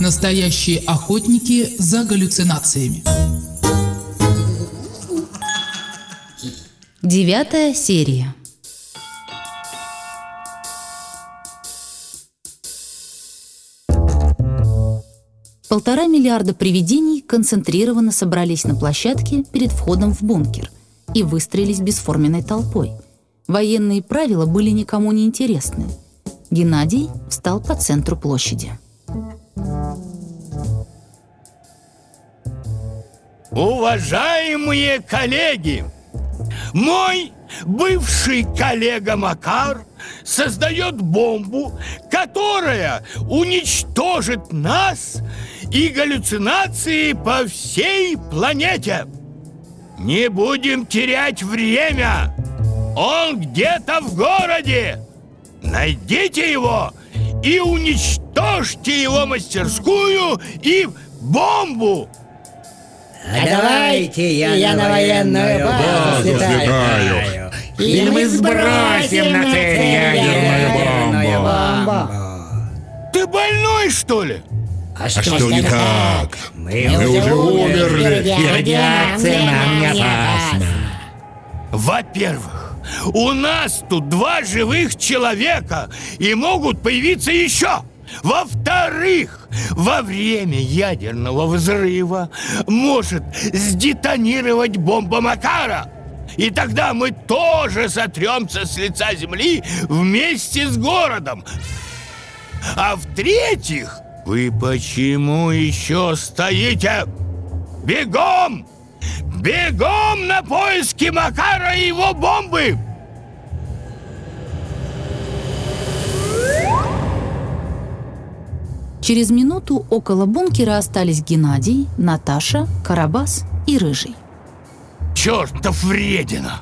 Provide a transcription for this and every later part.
Настоящие охотники за галлюцинациями. Девятая серия. Полтора миллиарда привидений концентрированно собрались на площадке перед входом в бункер и выстроились бесформенной толпой. Военные правила были никому не интересны. Геннадий встал по центру площади. Уважаемые коллеги, мой бывший коллега Макар создает бомбу, которая уничтожит нас и галлюцинации по всей планете. Не будем терять время. Он где-то в городе. Найдите его и уничтожьте его мастерскую и бомбу. А давайте я, я на военную базу слетаю. И мы сбросим на цель ядерную бомбу. Ты больной, что ли? А А что не так? Мы, Мы уже умерли. И радиация нам не опасна. Во-первых, у нас тут два живых человека и могут появиться еще. Во-вторых, во время ядерного взрыва может сдетонировать бомба Макара. И тогда мы тоже сотремся с лица земли вместе с городом. А в-третьих, вы почему еще стоите? Бегом! Бегом на поиски Макара и его бомбы! Через минуту около бункера остались Геннадий, Наташа, Карабас и Рыжий. Чертов вредина!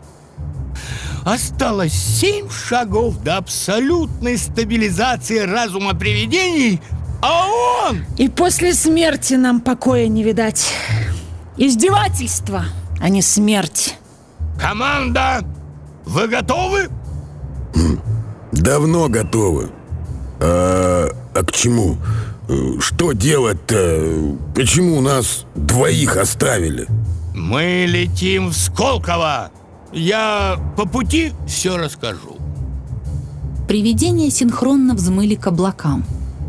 Осталось семь шагов до абсолютной стабилизации разума привидений, а он... И после смерти нам покоя не видать. Издевательство, а не смерть. Команда, вы готовы? Давно готовы. А, а к чему? Что делать-то? Почему нас двоих оставили? Мы летим в Сколково. Я по пути все расскажу. Привидения синхронно взмыли к облакам.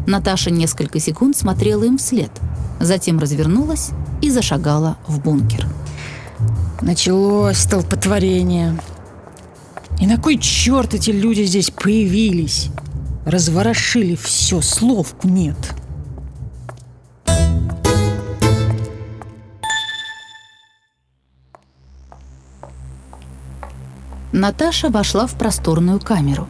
Наташа несколько секунд смотрела им вслед, затем развернулась и зашагала в бункер. Началось столпотворение. И на кой черт эти люди здесь появились? Разворошили все, слов нет. Наташа вошла в просторную камеру.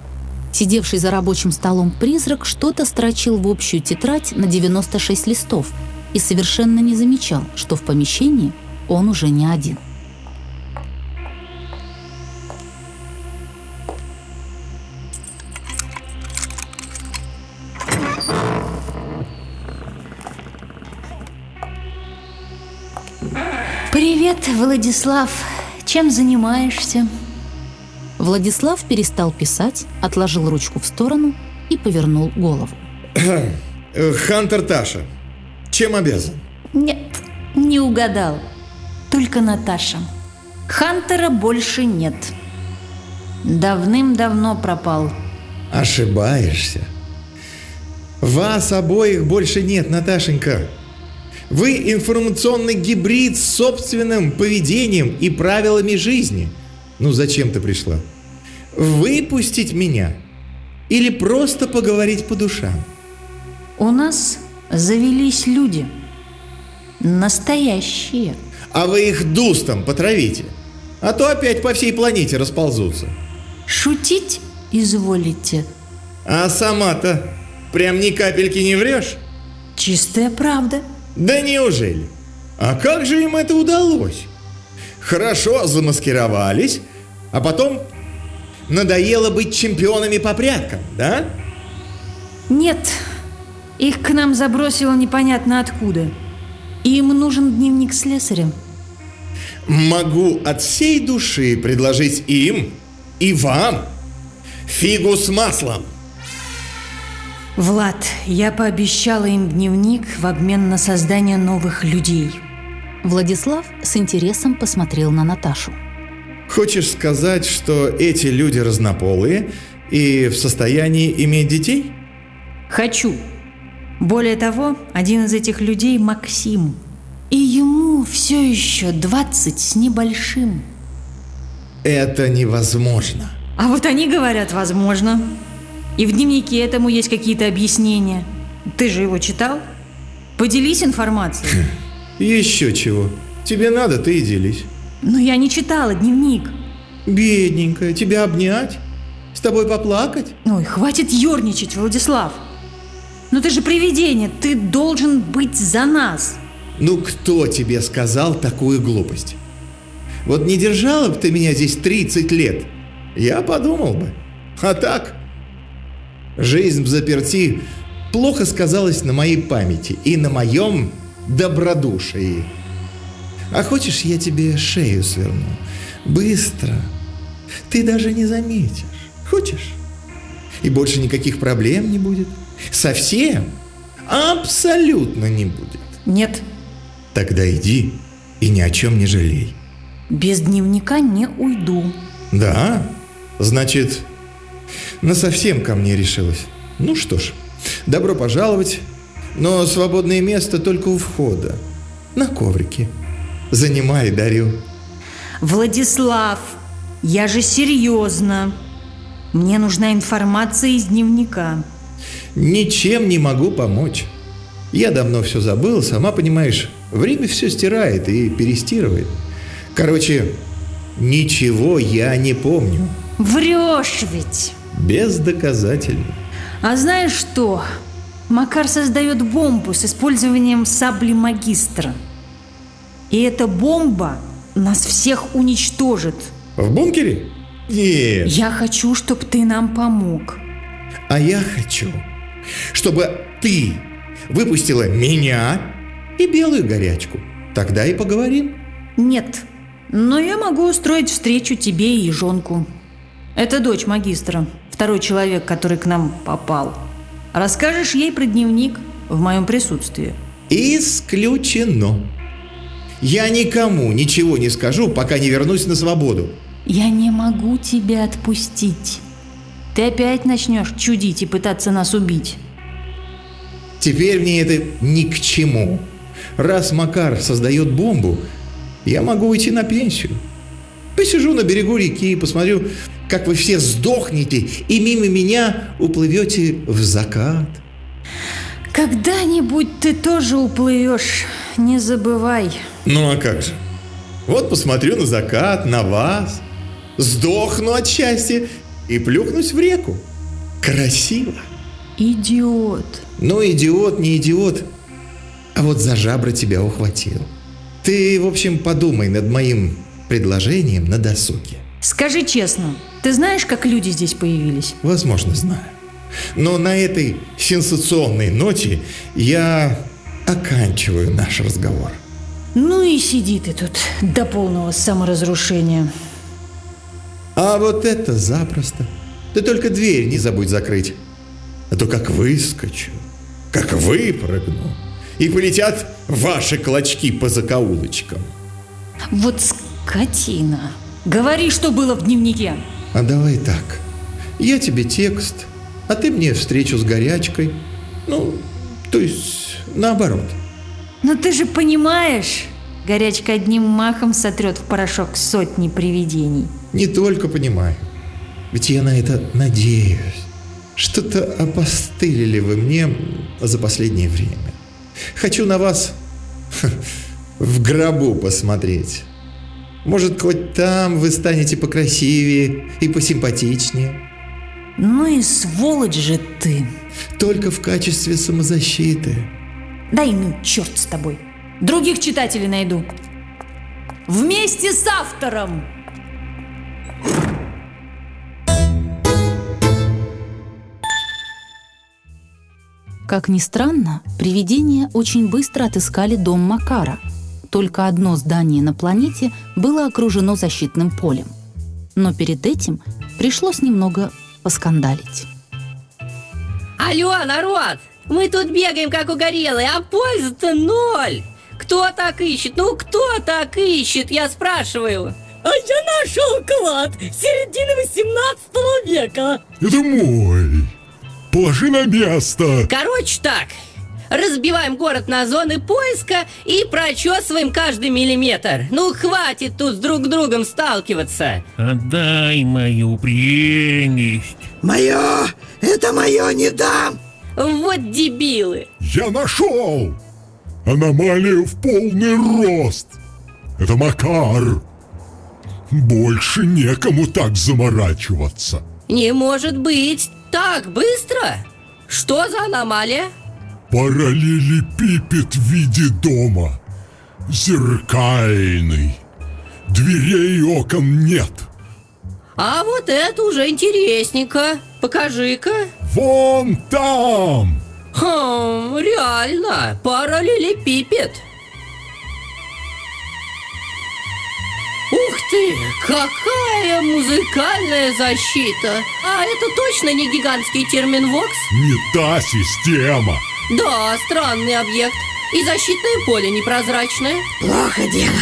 Сидевший за рабочим столом призрак что-то строчил в общую тетрадь на 96 листов и совершенно не замечал, что в помещении он уже не один. Привет, Владислав. Чем занимаешься? Владислав перестал писать, отложил ручку в сторону и повернул голову. Э, Хантер Таша. Чем обязан? Нет, не угадал. Только Наташа. Хантера больше нет. Давным-давно пропал. Ошибаешься. Вас обоих больше нет, Наташенька. Вы информационный гибрид с собственным поведением и правилами жизни. Ну зачем ты пришла? Выпустить меня? Или просто поговорить по душам? У нас завелись люди. Настоящие. А вы их дустом потравите. А то опять по всей планете расползутся. Шутить изволите. А сама-то прям ни капельки не врешь? Чистая правда. Да неужели? А как же им это удалось? Хорошо замаскировались, а потом надоело быть чемпионами по пряткам, да? Нет, их к нам забросило непонятно откуда. Им нужен дневник слесаря. Могу от всей души предложить им и вам фигу с маслом. Влад, я пообещала им дневник в обмен на создание новых людей. Владислав с интересом посмотрел на Наташу. Хочешь сказать, что эти люди разнополые и в состоянии иметь детей? Хочу. Более того, один из этих людей Максим. И ему все еще 20 с небольшим. Это невозможно. А вот они говорят, возможно. И в дневнике этому есть какие-то объяснения. Ты же его читал? Поделись информацией. Еще чего. Тебе надо, ты и делись. Но я не читала дневник. Бедненькая, тебя обнять? С тобой поплакать? Ой, хватит ерничать, Владислав. Ну ты же привидение, ты должен быть за нас. Ну кто тебе сказал такую глупость? Вот не держала бы ты меня здесь 30 лет, я подумал бы. А так, жизнь в заперти плохо сказалась на моей памяти и на моем добродушии. А хочешь, я тебе шею сверну? Быстро. Ты даже не заметишь. Хочешь? И больше никаких проблем не будет. Совсем? Абсолютно не будет. Нет, Тогда иди и ни о чем не жалей. без дневника не уйду. Да? Значит, на совсем ко мне решилась. Ну что ж, добро пожаловать, но свободное место только у входа. На коврике. Занимай, дарю. Владислав, я же серьезно. Мне нужна информация из дневника. Ничем не могу помочь. Я давно все забыл, сама понимаешь, время все стирает и перестирывает. Короче, ничего я не помню. Врешь ведь. Бездоказательно. А знаешь что? Макар создает бомбу с использованием сабли магистра. И эта бомба нас всех уничтожит. В бункере? Нет. Я хочу, чтобы ты нам помог. А я хочу, чтобы ты выпустила меня и белую горячку. Тогда и поговорим. Нет, но я могу устроить встречу тебе и ежонку. Это дочь магистра, второй человек, который к нам попал. Расскажешь ей про дневник в моем присутствии. Исключено. Я никому ничего не скажу, пока не вернусь на свободу. Я не могу тебя отпустить. Ты опять начнешь чудить и пытаться нас убить. Теперь мне это ни к чему. Раз Макар создает бомбу, я могу уйти на пенсию. Посижу на берегу реки и посмотрю, как вы все сдохнете и мимо меня уплывете в закат. Когда-нибудь ты тоже уплывешь, не забывай. Ну а как же? Вот посмотрю на закат, на вас, сдохну от счастья и плюхнусь в реку. Красиво. Идиот. Ну, идиот, не идиот, а вот за жабры тебя ухватил. Ты, в общем, подумай над моим предложением на досуге. Скажи честно, ты знаешь, как люди здесь появились? Возможно, знаю. Но на этой сенсационной ноте я оканчиваю наш разговор. Ну и сиди ты тут до полного саморазрушения. А вот это запросто. Ты только дверь не забудь закрыть. А то как выскочу, как выпрыгну, и полетят ваши клочки по закоулочкам. Вот скотина. Говори, что было в дневнике. А давай так. Я тебе текст, а ты мне встречу с горячкой. Ну, то есть наоборот. Но ты же понимаешь, горячка одним махом сотрет в порошок сотни привидений. Не только понимаю. Ведь я на это надеюсь. Что-то опостылили вы мне за последнее время. Хочу на вас в гробу посмотреть. Может, хоть там вы станете покрасивее и посимпатичнее. Ну и сволочь же ты. Только в качестве самозащиты. Дай ну, черт с тобой. Других читателей найду. Вместе с автором. Как ни странно, привидения очень быстро отыскали дом Макара. Только одно здание на планете было окружено защитным полем. Но перед этим пришлось немного поскандалить. Алло, народ! Мы тут бегаем, как угорелые, а пользы-то ноль! Кто так ищет? Ну, кто так ищет, я спрашиваю? А я нашел клад середины 18 века. Это мой. Положи на место. Короче так, разбиваем город на зоны поиска и прочесываем каждый миллиметр. Ну, хватит тут с друг другом сталкиваться. Отдай мою прелесть. Мое! Это мое не дам! Вот дебилы! Я нашел! Аномалия в полный рост! Это Макар! Больше некому так заморачиваться. Не может быть! Так быстро? Что за аномалия? Параллелепипед в виде дома. Зеркальный. Дверей и окон нет. А вот это уже интересненько. Покажи-ка. Вон там! Хм, реально, параллелепипед. Ух ты, какая музыкальная защита! А это точно не гигантский термин Вокс? Не та система. Да, странный объект. И защитное поле непрозрачное. Плохо дело.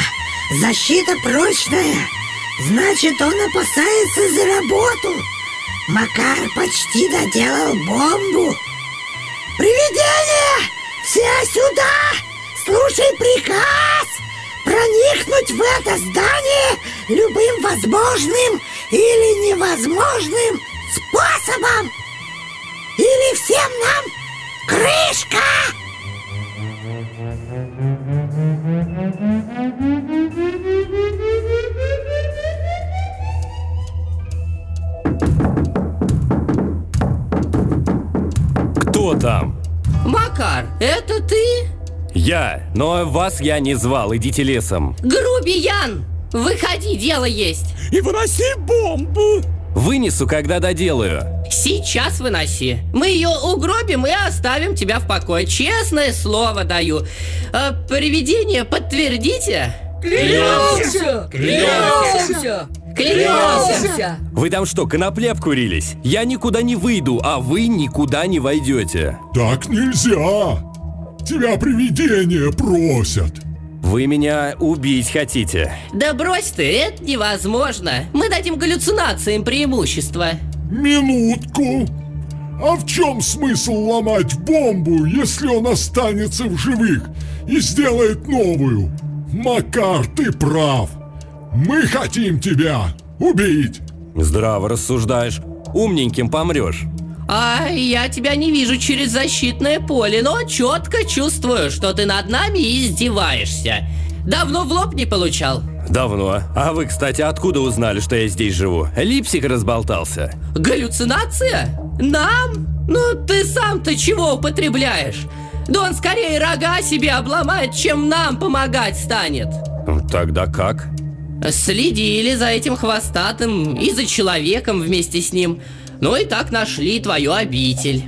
Защита прочная. Значит, он опасается за работу. Макар почти доделал бомбу. Привидение! Все сюда! Слушай приказ! Проникнуть в это здание любым возможным или невозможным способом! Или всем нам крышка! Кто там? Макар, это ты? Я, но вас я не звал, идите лесом. Грубиян! Выходи, дело есть. И выноси бомбу. Вынесу, когда доделаю. Сейчас выноси. Мы ее угробим и оставим тебя в покое. Честное слово даю. А, привидение подтвердите? Клянемся! Клянемся! Клянемся! Вы там что, конопля обкурились? Я никуда не выйду, а вы никуда не войдете. Так нельзя. Тебя привидения просят. Вы меня убить хотите. Да брось ты, это невозможно. Мы дадим галлюцинациям преимущество. Минутку. А в чем смысл ломать бомбу, если он останется в живых и сделает новую? Макар, ты прав. Мы хотим тебя убить. Здраво рассуждаешь. Умненьким помрешь. А я тебя не вижу через защитное поле, но четко чувствую, что ты над нами издеваешься. Давно в лоб не получал? Давно. А вы, кстати, откуда узнали, что я здесь живу? Липсик разболтался. Галлюцинация? Нам? Ну ты сам-то чего употребляешь? Да он скорее рога себе обломает, чем нам помогать станет. Тогда как? Следили за этим хвостатым и за человеком вместе с ним. Ну и так нашли твою обитель.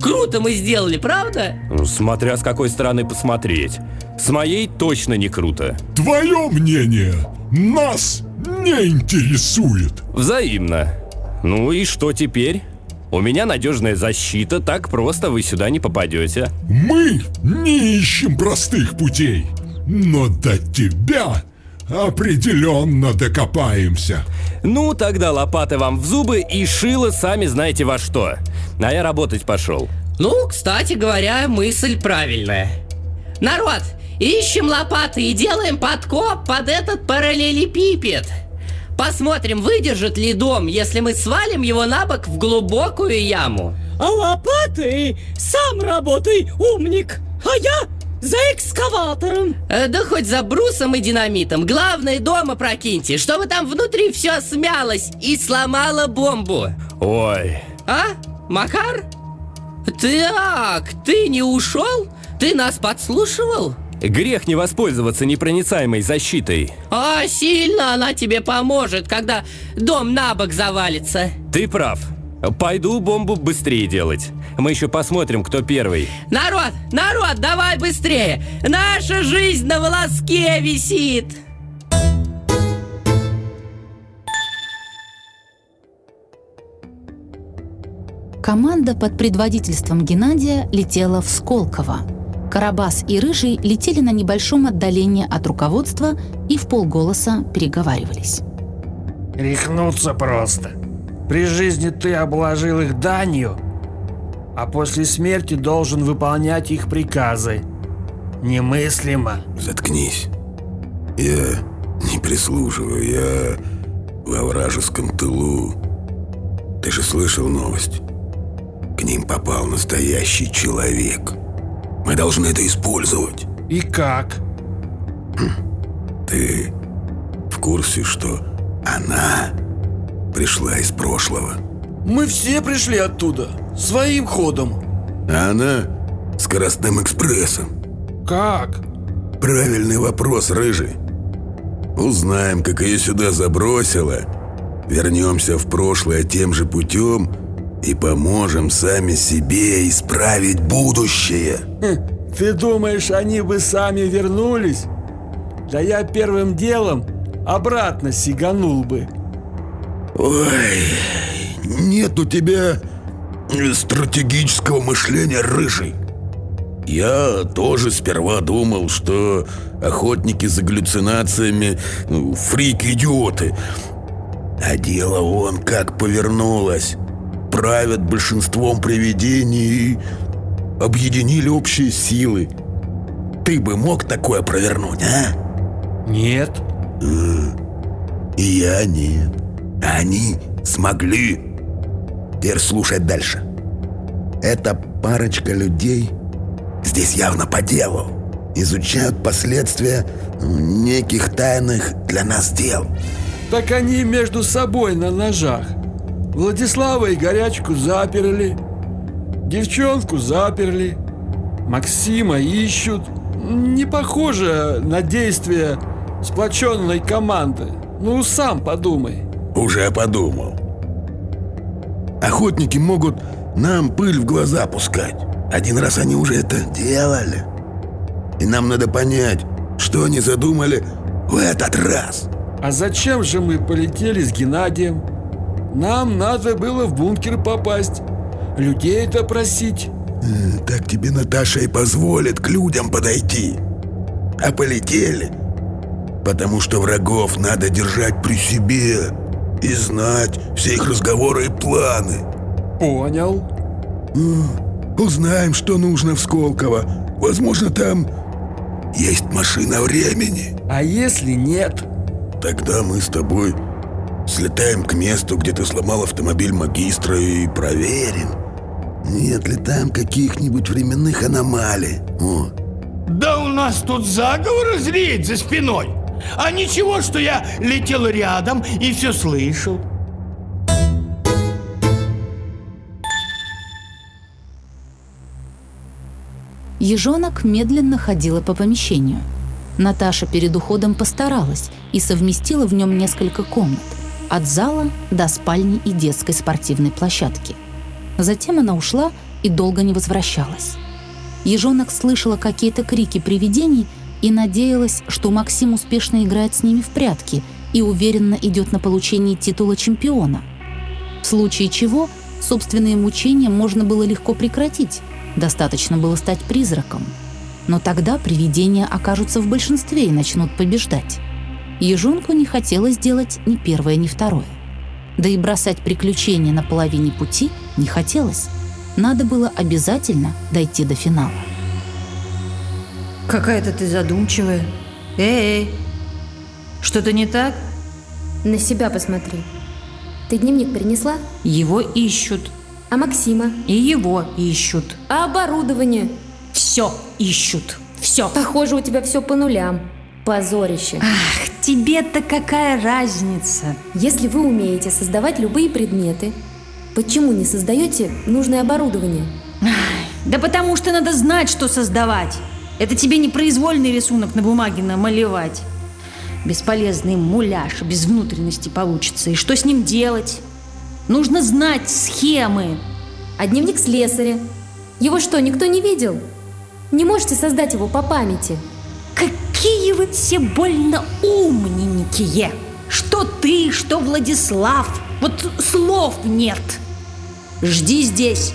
Круто мы сделали, правда? Ну, Смотря с какой стороны посмотреть. С моей точно не круто. Твое мнение нас не интересует. Взаимно. Ну и что теперь? У меня надежная защита, так просто вы сюда не попадете. Мы не ищем простых путей, но до тебя определенно докопаемся. Ну, тогда лопаты вам в зубы и шило сами знаете во что. А я работать пошел. Ну, кстати говоря, мысль правильная. Народ, ищем лопаты и делаем подкоп под этот параллелепипед. Посмотрим, выдержит ли дом, если мы свалим его на бок в глубокую яму. А лопатой сам работай, умник. А я за экскаватором. Э, Да хоть за брусом и динамитом. Главное, дома прокиньте, чтобы там внутри все смялось и сломало бомбу. Ой, А? Макар? Так, ты не ушел? Ты нас подслушивал? грех не воспользоваться непроницаемой защитой. А сильно она тебе поможет, когда дом на бок завалится. Ты прав. Пойду бомбу быстрее делать. Мы еще посмотрим, кто первый. Народ, народ, давай быстрее! Наша жизнь на волоске висит! Команда под предводительством Геннадия летела в Сколково. Карабас и Рыжий летели на небольшом отдалении от руководства и в полголоса переговаривались. Рехнуться просто. При жизни ты обложил их данью, а после смерти должен выполнять их приказы. Немыслимо. Заткнись. Я не прислуживаю, я во вражеском тылу. Ты же слышал новость? К ним попал настоящий человек. Мы должны это использовать. И как? Ты в курсе, что она пришла из прошлого? Мы все пришли оттуда, своим ходом. А она скоростным экспрессом. Как? Правильный вопрос, Рыжий. Узнаем, как ее сюда забросило. Вернемся в прошлое тем же путем и поможем сами себе исправить будущее. Хм, ты думаешь, они бы сами вернулись? Да я первым делом обратно сиганул бы. Ой, нет у тебя стратегического мышления, Рыжий. Я тоже сперва думал, что охотники за галлюцинациями ну, фрики-идиоты. А дело вон как повернулось. Правят большинством привидений и объединили общие силы. Ты бы мог такое провернуть, а? Нет. И я нет. Они смогли. Теперь слушай дальше. Эта парочка людей здесь явно по делу. Изучают последствия неких тайных для нас дел. Так они между собой на ножах. Владислава и Горячку заперли. Девчонку заперли. Максима ищут. Не похоже на действия сплоченной команды. Ну, сам подумай. Уже подумал. Охотники могут нам пыль в глаза пускать. Один раз они уже это делали. И нам надо понять, что они задумали в этот раз. А зачем же мы полетели с Геннадием? Нам надо было в бункер попасть. Людей это просить. Так тебе Наташа и позволит к людям подойти. А полетели, потому что врагов надо держать при себе и знать все их разговоры и планы. Понял. Узнаем, что нужно в Сколково. Возможно, там есть машина времени. А если нет? Тогда мы с тобой слетаем к месту, где ты сломал автомобиль магистра и проверим, нет ли там каких-нибудь временных аномалий. О. Да у нас тут заговор зреет за спиной. А ничего, что я летел рядом и все слышал. Ежонок медленно ходила по помещению. Наташа перед уходом постаралась и совместила в нем несколько комнат. От зала до спальни и детской спортивной площадки. Затем она ушла и долго не возвращалась. Ежонок слышала какие-то крики привидений и надеялась, что Максим успешно играет с ними в прятки и уверенно идет на получение титула чемпиона. В случае чего собственные мучения можно было легко прекратить, достаточно было стать призраком. Но тогда привидения окажутся в большинстве и начнут побеждать. Ежонку не хотелось делать ни первое, ни второе. Да и бросать приключения на половине пути не хотелось. Надо было обязательно дойти до финала. Какая-то ты задумчивая. Эй, что-то не так? На себя посмотри. Ты дневник принесла? Его ищут. А Максима? И его ищут. А оборудование? Все ищут. Все. Похоже, у тебя все по нулям. Позорище. Ах, тебе-то какая разница? Если вы умеете создавать любые предметы, почему не создаете нужное оборудование? Ах, да потому что надо знать, что создавать. Это тебе не произвольный рисунок на бумаге намалевать. Бесполезный муляж без внутренности получится. И что с ним делать? Нужно знать схемы. А дневник слесаря? Его что, никто не видел? Не можете создать его по памяти? Какие вы все больно умненькие! Что ты, что Владислав! Вот слов нет! Жди здесь.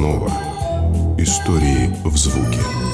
Фабула Нова. Истории в звуке.